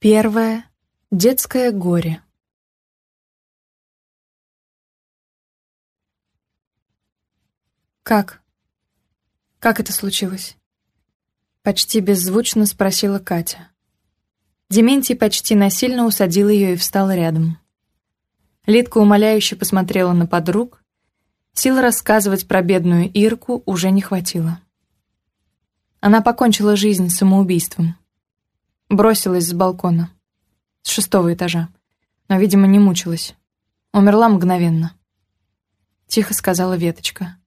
Первое. Детское горе. «Как? Как это случилось?» Почти беззвучно спросила Катя. Дементий почти насильно усадил ее и встал рядом. Лидка умоляюще посмотрела на подруг. Сил рассказывать про бедную Ирку уже не хватило. Она покончила жизнь самоубийством. Бросилась с балкона. С шестого этажа. Но, видимо, не мучилась. Умерла мгновенно. Тихо сказала Веточка.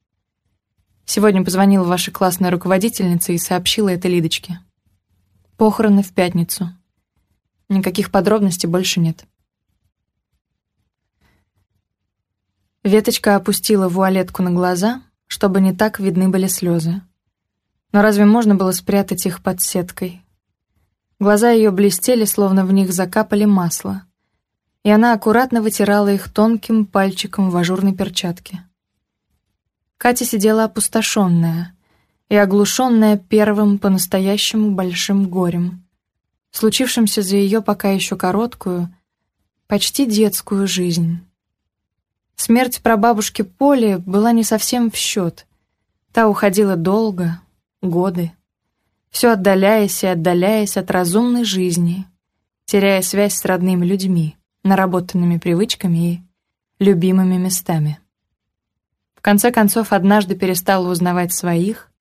Сегодня позвонила ваша классная руководительница и сообщила это Лидочке. Похороны в пятницу. Никаких подробностей больше нет. Веточка опустила вуалетку на глаза, чтобы не так видны были слезы. Но разве можно было спрятать их под сеткой? Глаза ее блестели, словно в них закапали масло, и она аккуратно вытирала их тонким пальчиком в ажурной перчатке. Катя сидела опустошенная и оглушенная первым по-настоящему большим горем, случившимся за ее пока еще короткую, почти детскую жизнь. Смерть прабабушки Поли была не совсем в счет. Та уходила долго, годы все отдаляясь и отдаляясь от разумной жизни, теряя связь с родными людьми, наработанными привычками и любимыми местами. В конце концов, однажды перестала узнавать своих,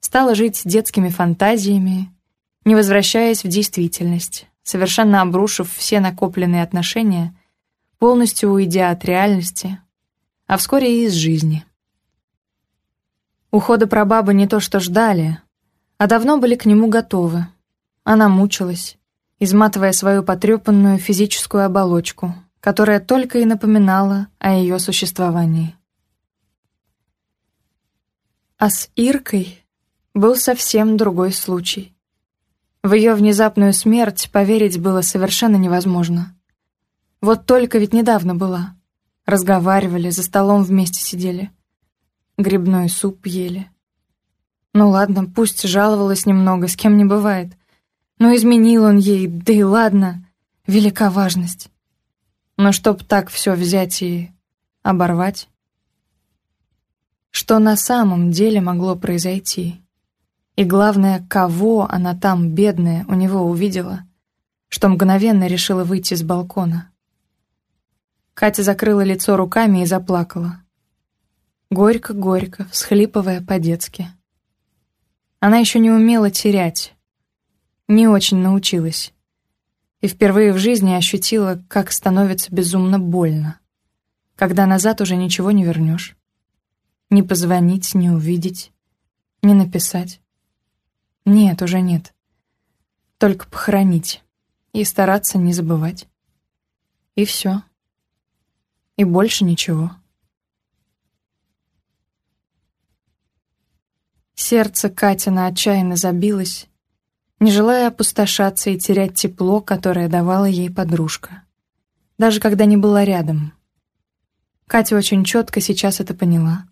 стала жить детскими фантазиями, не возвращаясь в действительность, совершенно обрушив все накопленные отношения, полностью уйдя от реальности, а вскоре и из жизни. Ухода прабабы не то что ждали — а давно были к нему готовы. Она мучилась, изматывая свою потрепанную физическую оболочку, которая только и напоминала о ее существовании. А с Иркой был совсем другой случай. В ее внезапную смерть поверить было совершенно невозможно. Вот только ведь недавно была. Разговаривали, за столом вместе сидели. Грибной суп ели. Ну ладно, пусть жаловалась немного, с кем не бывает. Но изменил он ей, да и ладно. Велика важность. Но чтоб так все взять и оборвать... Что на самом деле могло произойти? И главное, кого она там, бедная, у него увидела, что мгновенно решила выйти с балкона. Катя закрыла лицо руками и заплакала. Горько-горько, всхлипывая по-детски. Она еще не умела терять, не очень научилась. И впервые в жизни ощутила, как становится безумно больно, когда назад уже ничего не вернешь. Не позвонить, не увидеть, не написать. Нет, уже нет. Только похоронить и стараться не забывать. И все. И больше ничего. Сердце Катина отчаянно забилось, не желая опустошаться и терять тепло, которое давала ей подружка. Даже когда не была рядом. Катя очень четко сейчас это поняла.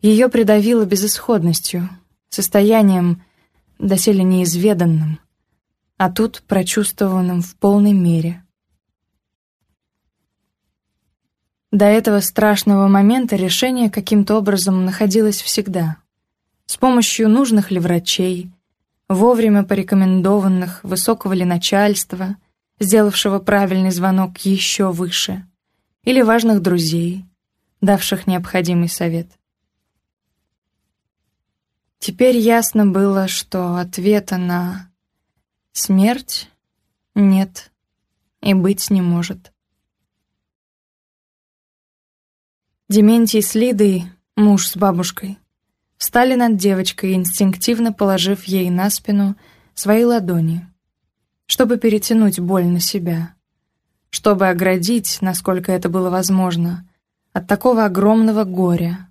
Ее придавило безысходностью, состоянием, доселе неизведанным, а тут прочувствованным в полной мере. До этого страшного момента решение каким-то образом находилось всегда — с помощью нужных ли врачей, вовремя порекомендованных высокого ли начальства, сделавшего правильный звонок еще выше, или важных друзей, давших необходимый совет. Теперь ясно было, что ответа на «смерть» нет и быть не может. Дементий с Лидой, муж с бабушкой, встали над девочкой, инстинктивно положив ей на спину свои ладони, чтобы перетянуть боль на себя, чтобы оградить, насколько это было возможно, от такого огромного горя,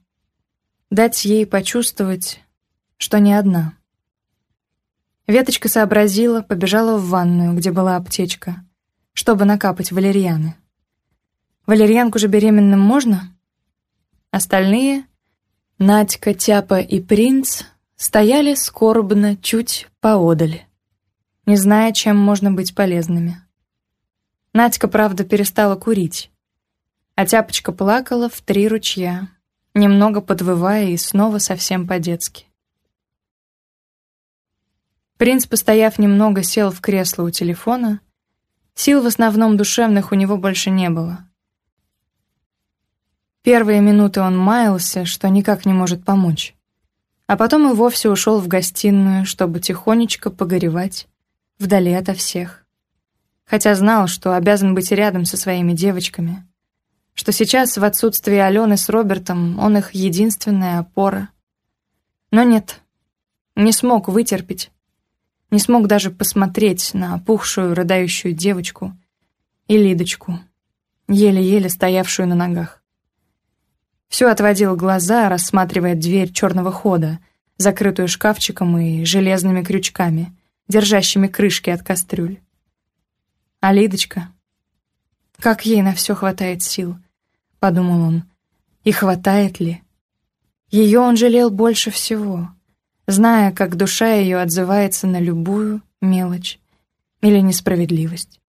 дать ей почувствовать, что не одна. Веточка сообразила, побежала в ванную, где была аптечка, чтобы накапать валерьяны. «Валерьянку же беременным можно?» Остальные — Надька, Тяпа и принц стояли скорбно чуть поодаль, не зная, чем можно быть полезными. Надька, правда, перестала курить, а Тяпочка плакала в три ручья, немного подвывая и снова совсем по-детски. Принц, постояв немного, сел в кресло у телефона. Сил в основном душевных у него больше не было. Первые минуты он маялся, что никак не может помочь. А потом и вовсе ушел в гостиную, чтобы тихонечко погоревать, вдали ото всех. Хотя знал, что обязан быть рядом со своими девочками, что сейчас в отсутствии Алены с Робертом он их единственная опора. Но нет, не смог вытерпеть, не смог даже посмотреть на опухшую, рыдающую девочку и Лидочку, еле-еле стоявшую на ногах. Все отводил глаза, рассматривая дверь черного хода, закрытую шкафчиком и железными крючками, держащими крышки от кастрюль. А Лидочка? Как ей на все хватает сил, подумал он. И хватает ли? Ее он жалел больше всего, зная, как душа ее отзывается на любую мелочь или несправедливость.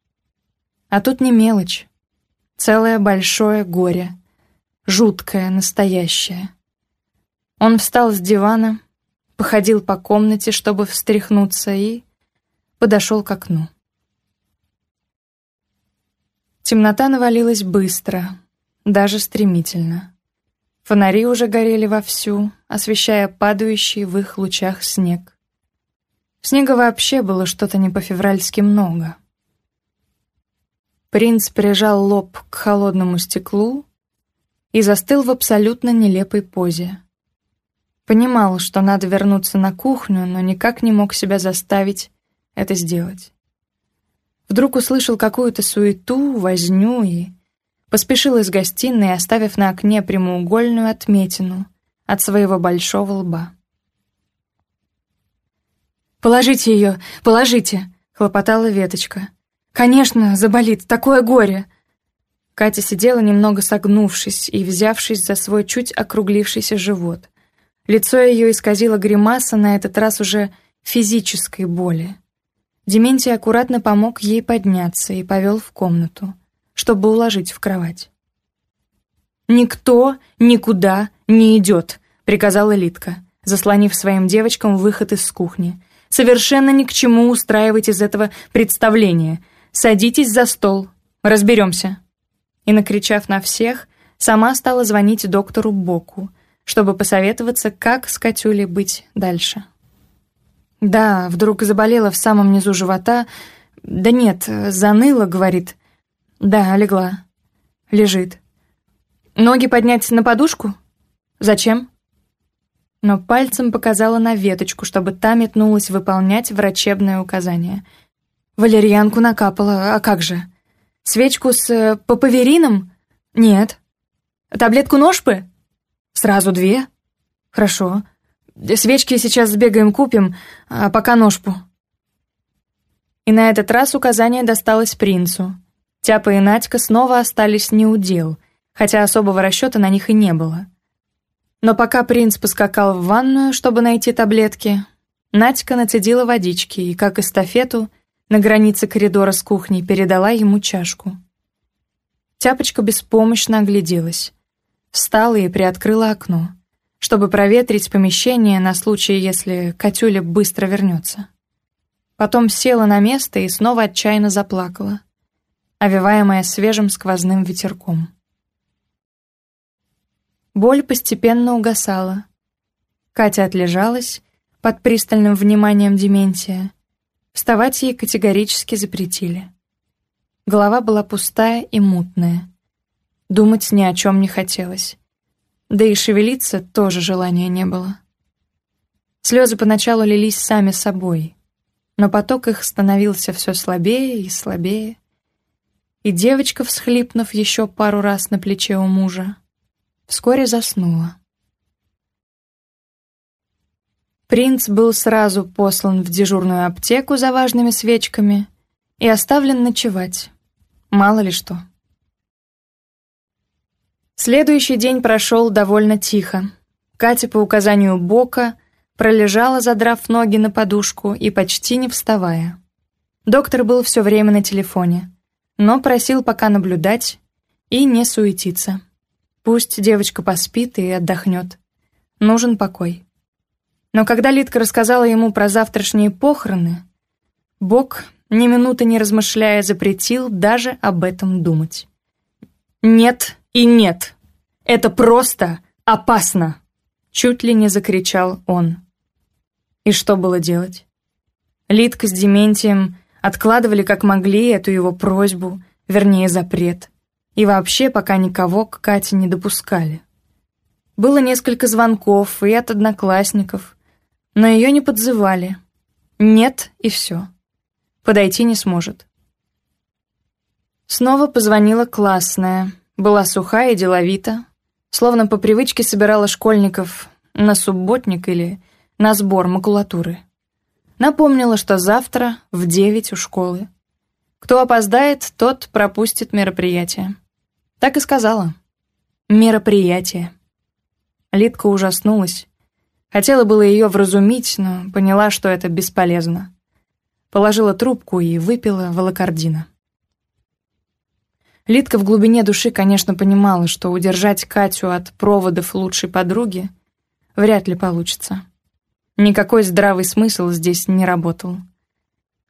А тут не мелочь, целое большое горе — жуткое, настоящее. Он встал с дивана, походил по комнате, чтобы встряхнуться, и подошел к окну. Темнота навалилась быстро, даже стремительно. Фонари уже горели вовсю, освещая падающий в их лучах снег. Снега вообще было что-то не по-февральски много. Принц прижал лоб к холодному стеклу и застыл в абсолютно нелепой позе. Понимал, что надо вернуться на кухню, но никак не мог себя заставить это сделать. Вдруг услышал какую-то суету, возню и... Поспешил из гостиной, оставив на окне прямоугольную отметину от своего большого лба. «Положите ее, положите!» — хлопотала веточка. «Конечно, заболит, такое горе!» Катя сидела, немного согнувшись и взявшись за свой чуть округлившийся живот. Лицо ее исказило гримаса, на этот раз уже физической боли. Дементий аккуратно помог ей подняться и повел в комнату, чтобы уложить в кровать. «Никто никуда не идет», — приказала Литка, заслонив своим девочкам выход из кухни. «Совершенно ни к чему устраивать из этого представления. Садитесь за стол, разберемся» и, накричав на всех, сама стала звонить доктору Боку, чтобы посоветоваться, как с Катюлей быть дальше. Да, вдруг заболела в самом низу живота. Да нет, заныла, говорит. Да, легла. Лежит. Ноги поднять на подушку? Зачем? Но пальцем показала на веточку, чтобы та метнулась выполнять врачебное указание. Валерьянку накапала, а как же? — Свечку с э, папаверином? Нет. Таблетку ножпы? Сразу две? Хорошо. Свечки сейчас сбегаем купим, а пока ножпу. И на этот раз указание досталось принцу. Тяпа и Надька снова остались не у дел, хотя особого расчета на них и не было. Но пока принц поскакал в ванную, чтобы найти таблетки, Надька нацедила водички и, как эстафету, На границе коридора с кухней передала ему чашку. Тяпочка беспомощно огляделась. Встала и приоткрыла окно, чтобы проветрить помещение на случай, если Катюля быстро вернется. Потом села на место и снова отчаянно заплакала, овиваемая свежим сквозным ветерком. Боль постепенно угасала. Катя отлежалась под пристальным вниманием Дементия Вставать ей категорически запретили. Голова была пустая и мутная. Думать ни о чем не хотелось. Да и шевелиться тоже желания не было. Слезы поначалу лились сами собой, но поток их становился все слабее и слабее. И девочка, всхлипнув еще пару раз на плече у мужа, вскоре заснула. Принц был сразу послан в дежурную аптеку за важными свечками и оставлен ночевать. Мало ли что. Следующий день прошел довольно тихо. Катя по указанию Бока пролежала, задрав ноги на подушку и почти не вставая. Доктор был все время на телефоне, но просил пока наблюдать и не суетиться. Пусть девочка поспит и отдохнет. Нужен покой. Но когда Литка рассказала ему про завтрашние похороны, Бог, ни минуты не размышляя, запретил даже об этом думать. «Нет и нет! Это просто опасно!» Чуть ли не закричал он. И что было делать? Литка с Дементием откладывали как могли эту его просьбу, вернее, запрет. И вообще пока никого к Кате не допускали. Было несколько звонков и от одноклассников, но ее не подзывали. Нет, и все. Подойти не сможет. Снова позвонила классная. Была сухая и деловита. Словно по привычке собирала школьников на субботник или на сбор макулатуры. Напомнила, что завтра в девять у школы. Кто опоздает, тот пропустит мероприятие. Так и сказала. Мероприятие. Лидка ужаснулась. Хотела было ее вразумить, но поняла, что это бесполезно. Положила трубку и выпила волокордина. Лидка в глубине души, конечно, понимала, что удержать Катю от проводов лучшей подруги вряд ли получится. Никакой здравый смысл здесь не работал.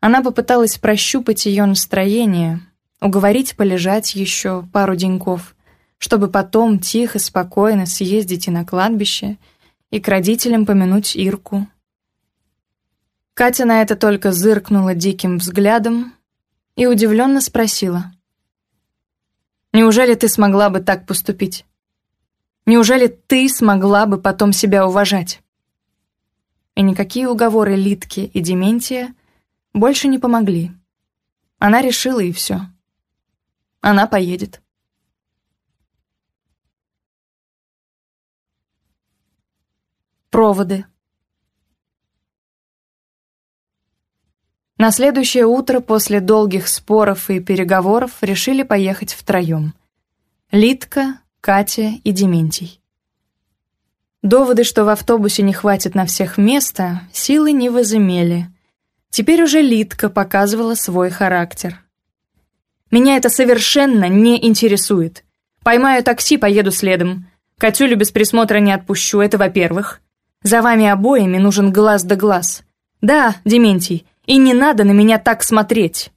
Она попыталась прощупать ее настроение, уговорить полежать еще пару деньков, чтобы потом тихо, спокойно съездить и на кладбище — и к родителям помянуть Ирку. Катя на это только зыркнула диким взглядом и удивленно спросила. «Неужели ты смогла бы так поступить? Неужели ты смогла бы потом себя уважать?» И никакие уговоры Литки и Дементия больше не помогли. Она решила, и все. Она поедет. проводы. На следующее утро после долгих споров и переговоров решили поехать втроем. Литка, Катя и Дементий. Доводы, что в автобусе не хватит на всех места, силы не возымели. Теперь уже Литка показывала свой характер. «Меня это совершенно не интересует. Поймаю такси, поеду следом. Катюлю без присмотра не отпущу, это во-первых. За вами обоими нужен глаз да глаз. Да, Дементий, и не надо на меня так смотреть.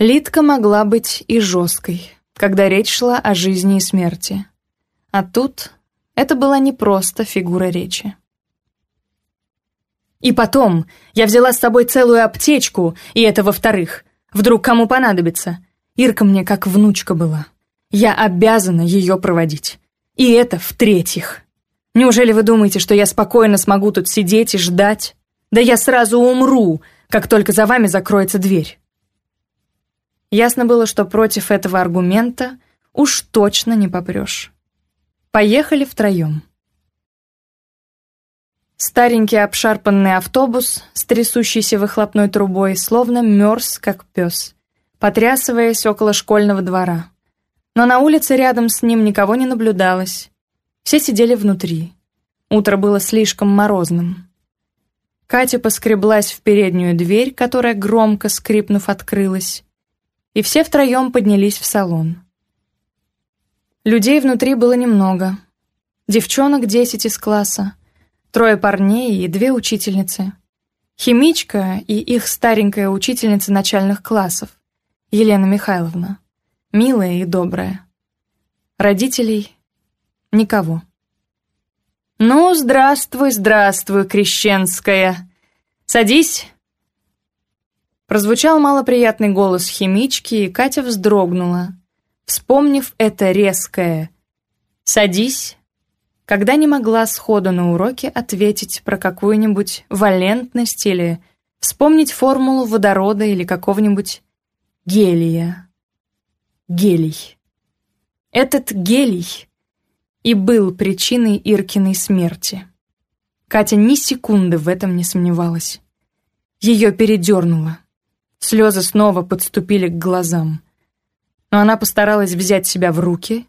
Лидка могла быть и жесткой, когда речь шла о жизни и смерти. А тут это была не просто фигура речи. И потом, я взяла с собой целую аптечку, и это во-вторых. Вдруг кому понадобится. Ирка мне как внучка была. Я обязана ее проводить. И это в-третьих. Неужели вы думаете, что я спокойно смогу тут сидеть и ждать? Да я сразу умру, как только за вами закроется дверь. Ясно было, что против этого аргумента уж точно не попрешь. Поехали втроем. Старенький обшарпанный автобус с трясущейся выхлопной трубой словно мерз, как пес, потрясываясь около школьного двора. Но на улице рядом с ним никого не наблюдалось, все сидели внутри. Утро было слишком морозным. Катя поскреблась в переднюю дверь, которая, громко скрипнув, открылась, и все втроем поднялись в салон. Людей внутри было немного. Девчонок десять из класса, трое парней и две учительницы. Химичка и их старенькая учительница начальных классов, Елена Михайловна, милая и добрая. Родителей Никого. «Ну, здравствуй, здравствуй, Крещенская! Садись!» Прозвучал малоприятный голос химички, и Катя вздрогнула, вспомнив это резкое «Садись!» когда не могла сходу на уроке ответить про какую-нибудь валентность или вспомнить формулу водорода или какого-нибудь гелия. Гелий. Этот гелий и был причиной Иркиной смерти. Катя ни секунды в этом не сомневалась. Ее передернуло. Слезы снова подступили к глазам. Но она постаралась взять себя в руки,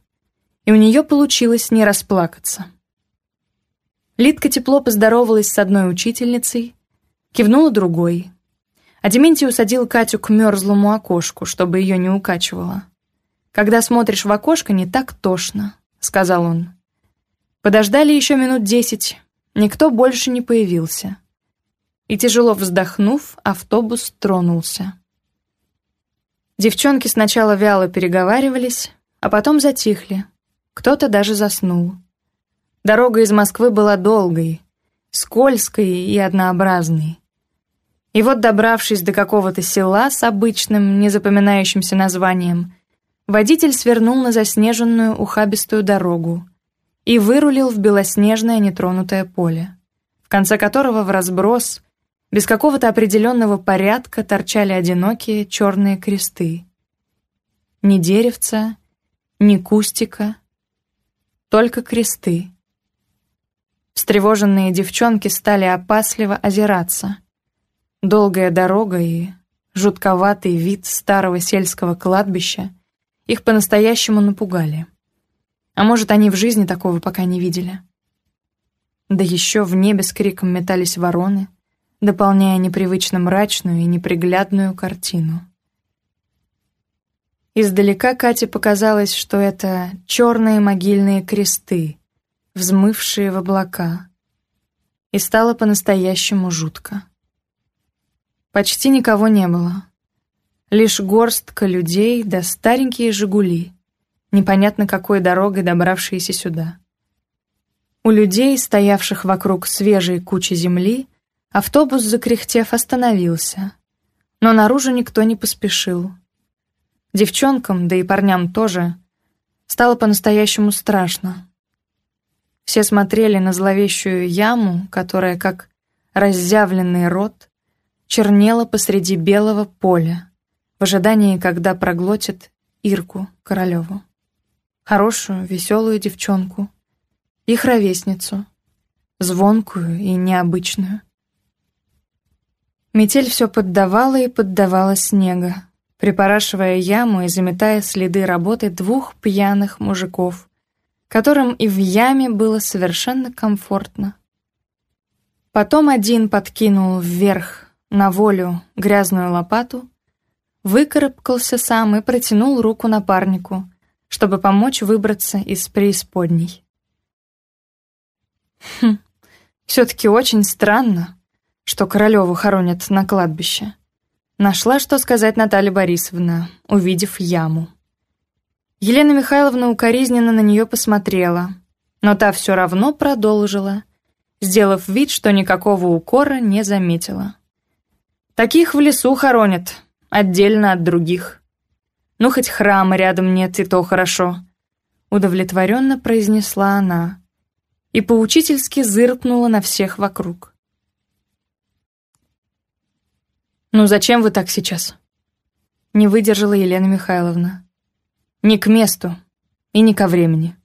и у нее получилось не расплакаться. Лидка тепло поздоровалась с одной учительницей, кивнула другой. А Дементий усадил Катю к мерзлому окошку, чтобы ее не укачивало. Когда смотришь в окошко, не так тошно. — сказал он. Подождали еще минут десять. Никто больше не появился. И тяжело вздохнув, автобус тронулся. Девчонки сначала вяло переговаривались, а потом затихли. Кто-то даже заснул. Дорога из Москвы была долгой, скользкой и однообразной. И вот, добравшись до какого-то села с обычным, незапоминающимся названием — Водитель свернул на заснеженную ухабистую дорогу и вырулил в белоснежное нетронутое поле, в конце которого в разброс, без какого-то определенного порядка, торчали одинокие черные кресты. Ни деревца, ни кустика, только кресты. Встревоженные девчонки стали опасливо озираться. Долгая дорога и жутковатый вид старого сельского кладбища — их по-настоящему напугали. А может, они в жизни такого пока не видели. Да еще в небе с криком метались вороны, дополняя непривычно мрачную и неприглядную картину. Издалека Кате показалось, что это черные могильные кресты, взмывшие в облака, и стало по-настоящему жутко. Почти никого не было. Лишь горстка людей да старенькие «Жигули», непонятно какой дорогой добравшиеся сюда. У людей, стоявших вокруг свежей кучи земли, автобус, закряхтев, остановился. Но наружу никто не поспешил. Девчонкам, да и парням тоже, стало по-настоящему страшно. Все смотрели на зловещую яму, которая, как разъявленный рот, чернела посреди белого поля, ожидании, когда проглотит Ирку Королеву. Хорошую, веселую девчонку. Их ровесницу. Звонкую и необычную. Метель все поддавала и поддавала снега, припорашивая яму и заметая следы работы двух пьяных мужиков, которым и в яме было совершенно комфортно. Потом один подкинул вверх на волю грязную лопату, выкарабкался сам и протянул руку напарнику, чтобы помочь выбраться из преисподней. Хм, все-таки очень странно, что Королеву хоронят на кладбище. Нашла, что сказать Наталья Борисовна, увидев яму. Елена Михайловна укоризненно на нее посмотрела, но та все равно продолжила, сделав вид, что никакого укора не заметила. «Таких в лесу хоронят», отдельно от других. Ну, хоть храма рядом нет, и то хорошо», — удовлетворенно произнесла она и поучительски зыркнула на всех вокруг. «Ну зачем вы так сейчас?» — не выдержала Елена Михайловна. «Не к месту и не ко времени.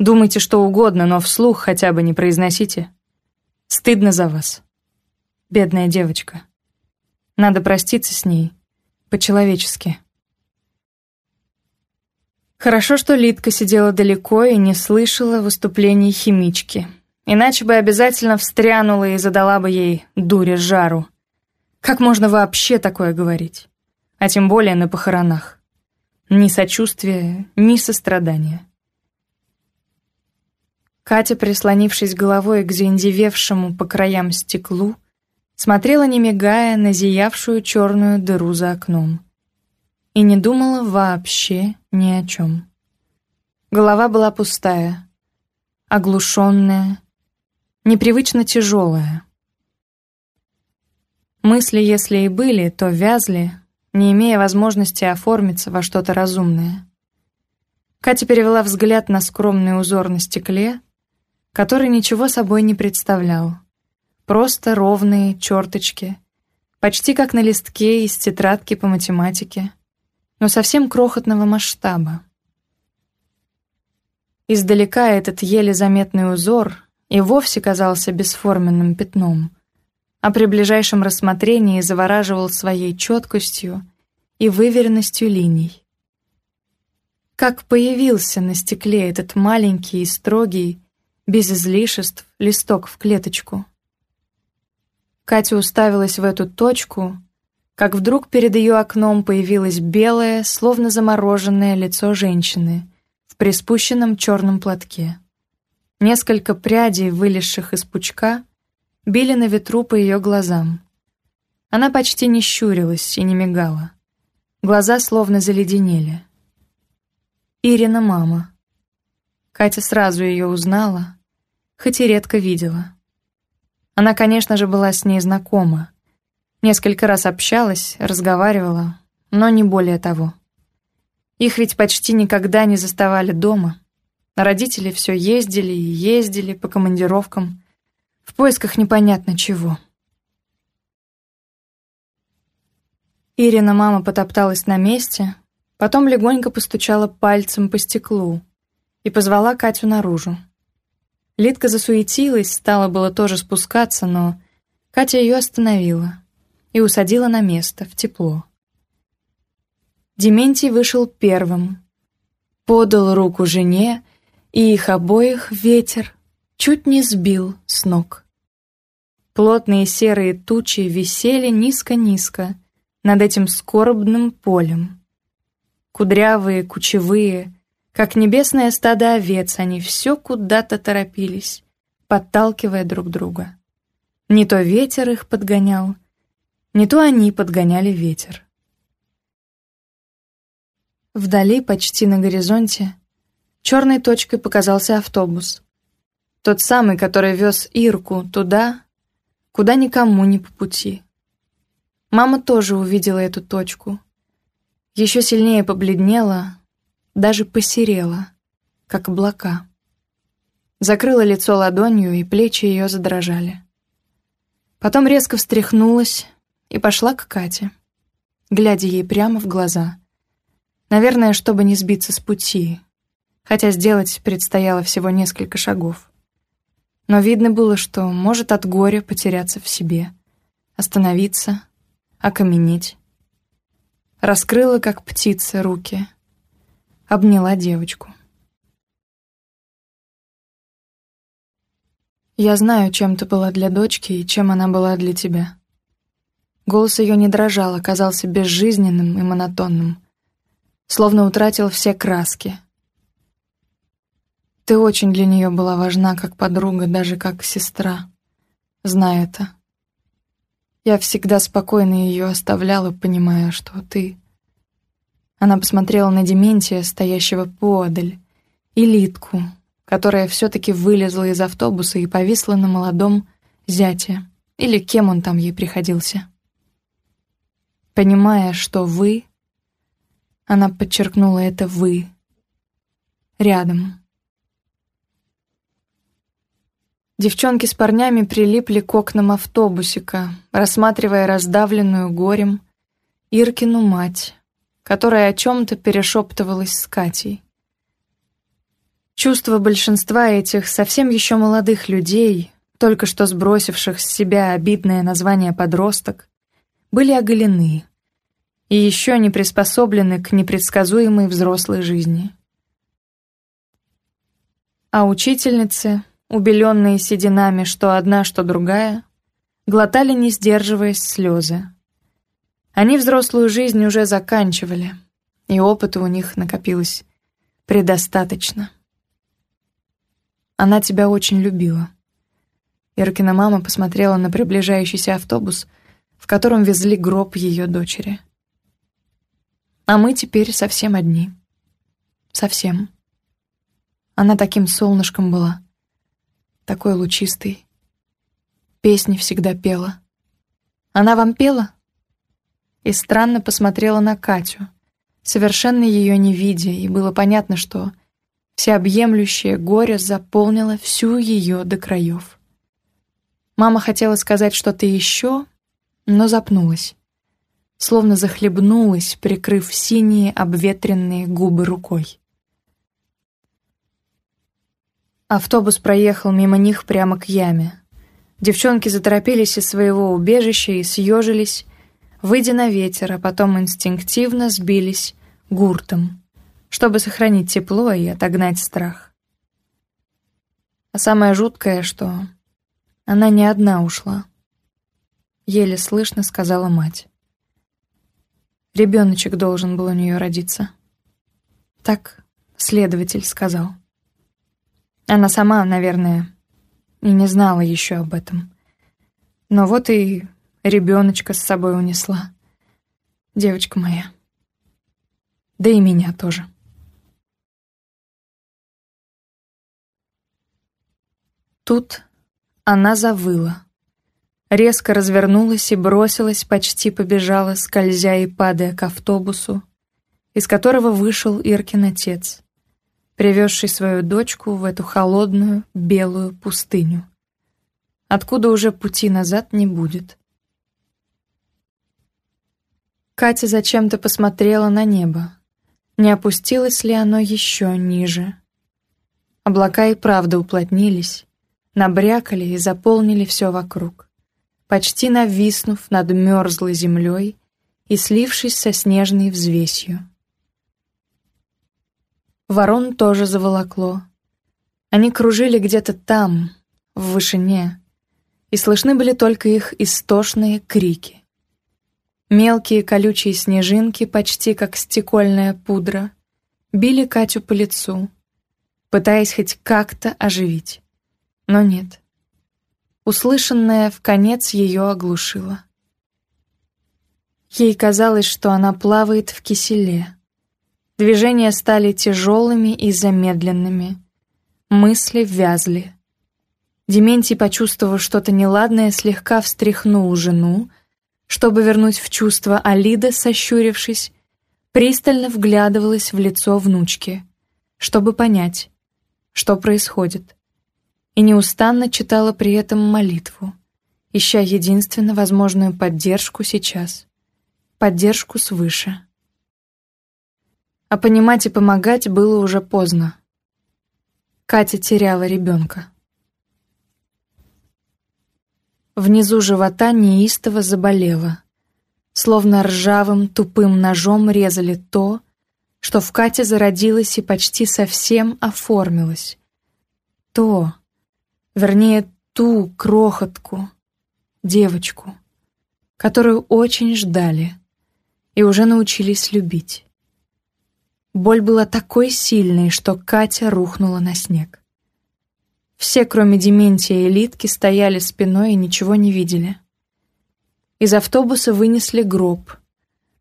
Думайте что угодно, но вслух хотя бы не произносите. Стыдно за вас. Бедная девочка. Надо проститься с ней» По-человечески». Хорошо, что Литка сидела далеко и не слышала выступлений химички. Иначе бы обязательно встрянула и задала бы ей дуре жару. Как можно вообще такое говорить? А тем более на похоронах. Ни сочувствия, ни сострадания. Катя, прислонившись головой к заиндевевшему по краям стеклу, смотрела, не мигая, на зиявшую черную дыру за окном. И не думала вообще ни о чем. Голова была пустая, оглушенная, непривычно тяжелая. Мысли, если и были, то вязли, не имея возможности оформиться во что-то разумное. Катя перевела взгляд на скромный узор на стекле, который ничего собой не представлял просто ровные черточки, почти как на листке из тетрадки по математике, но совсем крохотного масштаба. Издалека этот еле заметный узор и вовсе казался бесформенным пятном, а при ближайшем рассмотрении завораживал своей четкостью и выверенностью линий. Как появился на стекле этот маленький и строгий, без излишеств, листок в клеточку — Катя уставилась в эту точку, как вдруг перед ее окном появилось белое, словно замороженное лицо женщины в приспущенном черном платке. Несколько прядей, вылезших из пучка, били на ветру по ее глазам. Она почти не щурилась и не мигала. Глаза словно заледенели. Ирина мама. Катя сразу ее узнала, хоть и редко видела — она, конечно же, была с ней знакома. Несколько раз общалась, разговаривала, но не более того. Их ведь почти никогда не заставали дома. Родители все ездили и ездили по командировкам, в поисках непонятно чего. Ирина мама потопталась на месте, потом легонько постучала пальцем по стеклу и позвала Катю наружу. Литка засуетилась, стала было тоже спускаться, но Катя ее остановила и усадила на место, в тепло. Дементий вышел первым, подал руку жене, и их обоих ветер чуть не сбил с ног. Плотные серые тучи висели низко-низко над этим скорбным полем. Кудрявые, кучевые — как небесная стада овец, они все куда-то торопились, подталкивая друг друга. Не то ветер их подгонял, не то они подгоняли ветер. Вдали, почти на горизонте, черной точкой показался автобус. Тот самый, который вез Ирку туда, куда никому не по пути. Мама тоже увидела эту точку. Еще сильнее побледнела, даже посерела, как облака. Закрыла лицо ладонью, и плечи ее задрожали. Потом резко встряхнулась и пошла к Кате, глядя ей прямо в глаза. Наверное, чтобы не сбиться с пути, хотя сделать предстояло всего несколько шагов. Но видно было, что может от горя потеряться в себе, остановиться, окаменеть. Раскрыла, как птица, руки — обняла девочку. «Я знаю, чем ты была для дочки и чем она была для тебя». Голос ее не дрожал, оказался безжизненным и монотонным, словно утратил все краски. Ты очень для нее была важна как подруга, даже как сестра. Знай это. Я всегда спокойно ее оставляла, понимая, что ты Она посмотрела на Дементия, стоящего поодаль, и Литку, которая все-таки вылезла из автобуса и повисла на молодом зяте, или кем он там ей приходился. Понимая, что вы, она подчеркнула это «вы», рядом. Девчонки с парнями прилипли к окнам автобусика, рассматривая раздавленную горем Иркину мать, которая о чем-то перешептывалась с Катей. Чувства большинства этих совсем еще молодых людей, только что сбросивших с себя обидное название «подросток», были оголены и еще не приспособлены к непредсказуемой взрослой жизни. А учительницы, убеленные сединами что одна, что другая, глотали, не сдерживаясь, слезы. Они взрослую жизнь уже заканчивали, и опыта у них накопилось предостаточно. Она тебя очень любила. Иркина мама посмотрела на приближающийся автобус, в котором везли гроб ее дочери. А мы теперь совсем одни. Совсем. Она таким солнышком была, такой лучистой. Песни всегда пела. Она вам пела? — и странно посмотрела на Катю, совершенно ее не видя, и было понятно, что всеобъемлющее горе заполнило всю ее до краев. Мама хотела сказать что-то еще, но запнулась, словно захлебнулась, прикрыв синие обветренные губы рукой. Автобус проехал мимо них прямо к яме. Девчонки заторопились из своего убежища и съежились, выйдя на ветер, а потом инстинктивно сбились гуртом, чтобы сохранить тепло и отогнать страх. А самое жуткое, что она не одна ушла. Еле слышно сказала мать. Ребеночек должен был у нее родиться. Так следователь сказал. Она сама, наверное, и не знала еще об этом. Но вот и ребеночка с собой унесла. Девочка моя. Да и меня тоже. Тут она завыла. Резко развернулась и бросилась, почти побежала, скользя и падая к автобусу, из которого вышел Иркин отец, привезший свою дочку в эту холодную белую пустыню, откуда уже пути назад не будет. Катя зачем-то посмотрела на небо. Не опустилось ли оно еще ниже? Облака и правда уплотнились, набрякали и заполнили все вокруг, почти нависнув над мерзлой землей и слившись со снежной взвесью. Ворон тоже заволокло. Они кружили где-то там, в вышине, и слышны были только их истошные крики. Мелкие колючие снежинки, почти как стекольная пудра, били Катю по лицу, пытаясь хоть как-то оживить. Но нет. Услышанное в конец ее оглушило. Ей казалось, что она плавает в киселе. Движения стали тяжелыми и замедленными. Мысли вязли. Дементий, почувствовав что-то неладное, слегка встряхнул жену, чтобы вернуть в чувство Алида, сощурившись, пристально вглядывалась в лицо внучки, чтобы понять, что происходит, и неустанно читала при этом молитву, ища единственно возможную поддержку сейчас, поддержку свыше. А понимать и помогать было уже поздно. Катя теряла ребенка внизу живота неистово заболело. Словно ржавым, тупым ножом резали то, что в Кате зародилось и почти совсем оформилось. То, вернее, ту крохотку, девочку, которую очень ждали и уже научились любить. Боль была такой сильной, что Катя рухнула на снег. Все, кроме Дементия и Литки, стояли спиной и ничего не видели. Из автобуса вынесли гроб.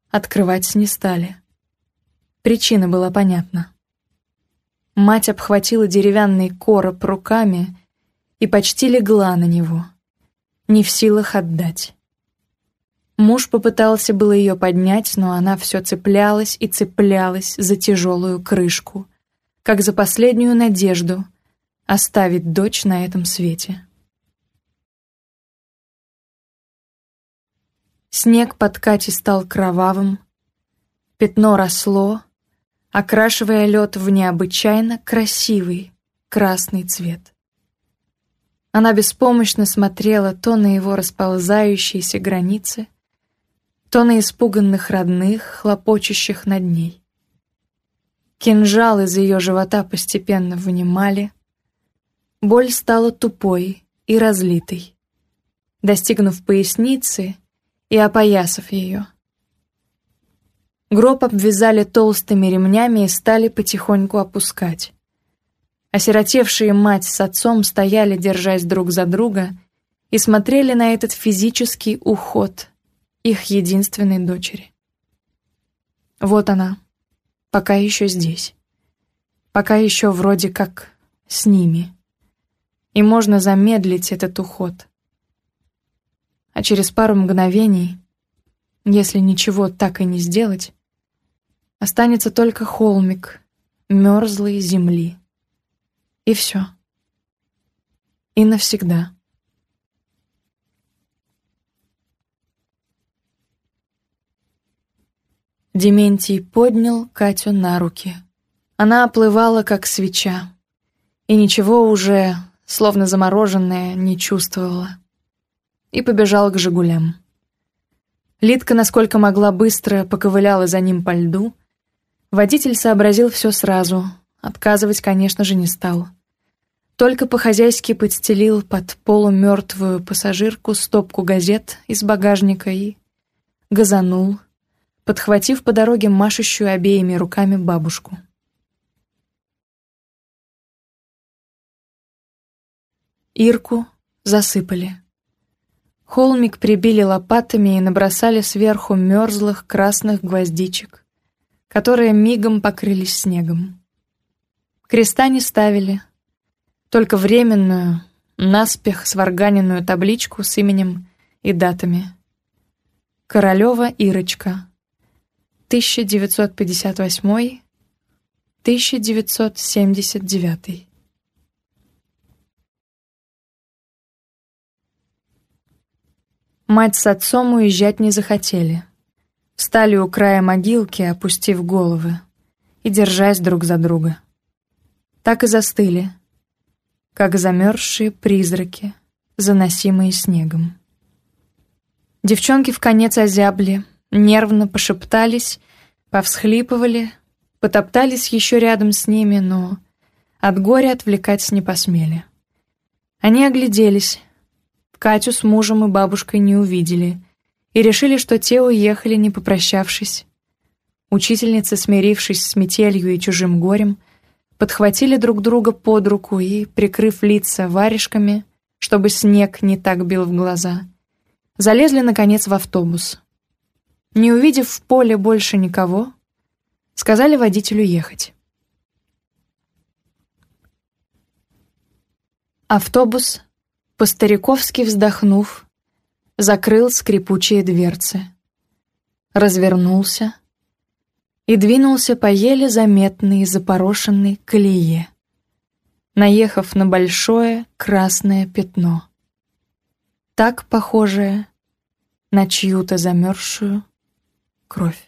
Открывать не стали. Причина была понятна. Мать обхватила деревянный короб руками и почти легла на него, не в силах отдать. Муж попытался было ее поднять, но она все цеплялась и цеплялась за тяжелую крышку, как за последнюю надежду — оставить дочь на этом свете. Снег под Катей стал кровавым, пятно росло, окрашивая лед в необычайно красивый красный цвет. Она беспомощно смотрела то на его расползающиеся границы, то на испуганных родных, хлопочущих над ней. Кинжал из ее живота постепенно вынимали, Боль стала тупой и разлитой. Достигнув поясницы и опоясав ее. Гроб обвязали толстыми ремнями и стали потихоньку опускать. Осиротевшие мать с отцом стояли, держась друг за друга, и смотрели на этот физический уход их единственной дочери. Вот она, пока еще здесь, пока еще вроде как с ними и можно замедлить этот уход. А через пару мгновений, если ничего так и не сделать, останется только холмик мерзлой земли. И все. И навсегда. Дементий поднял Катю на руки. Она оплывала, как свеча, и ничего уже словно замороженная, не чувствовала. И побежала к «Жигулям». Лидка, насколько могла, быстро поковыляла за ним по льду. Водитель сообразил все сразу, отказывать, конечно же, не стал. Только по-хозяйски подстелил под полумертвую пассажирку стопку газет из багажника и газанул, подхватив по дороге машущую обеими руками бабушку. Ирку, засыпали. Холмик прибили лопатами и набросали сверху мерзлых красных гвоздичек, которые мигом покрылись снегом. Креста не ставили, только временную, наспех сварганенную табличку с именем и датами. Королева Ирочка, 1958-1979. Мать с отцом уезжать не захотели. Встали у края могилки, опустив головы и держась друг за друга. Так и застыли, как замерзшие призраки, заносимые снегом. Девчонки в конец озябли, нервно пошептались, повсхлипывали, потоптались еще рядом с ними, но от горя отвлекать не посмели. Они огляделись, Катю с мужем и бабушкой не увидели и решили, что те уехали, не попрощавшись. Учительницы, смирившись с метелью и чужим горем, подхватили друг друга под руку и, прикрыв лица варежками, чтобы снег не так бил в глаза, залезли, наконец, в автобус. Не увидев в поле больше никого, сказали водителю ехать. Автобус Постариковски вздохнув, закрыл скрипучие дверцы, развернулся и двинулся по еле заметной запорошенной колее, наехав на большое красное пятно, так похожее на чью-то замерзшую кровь.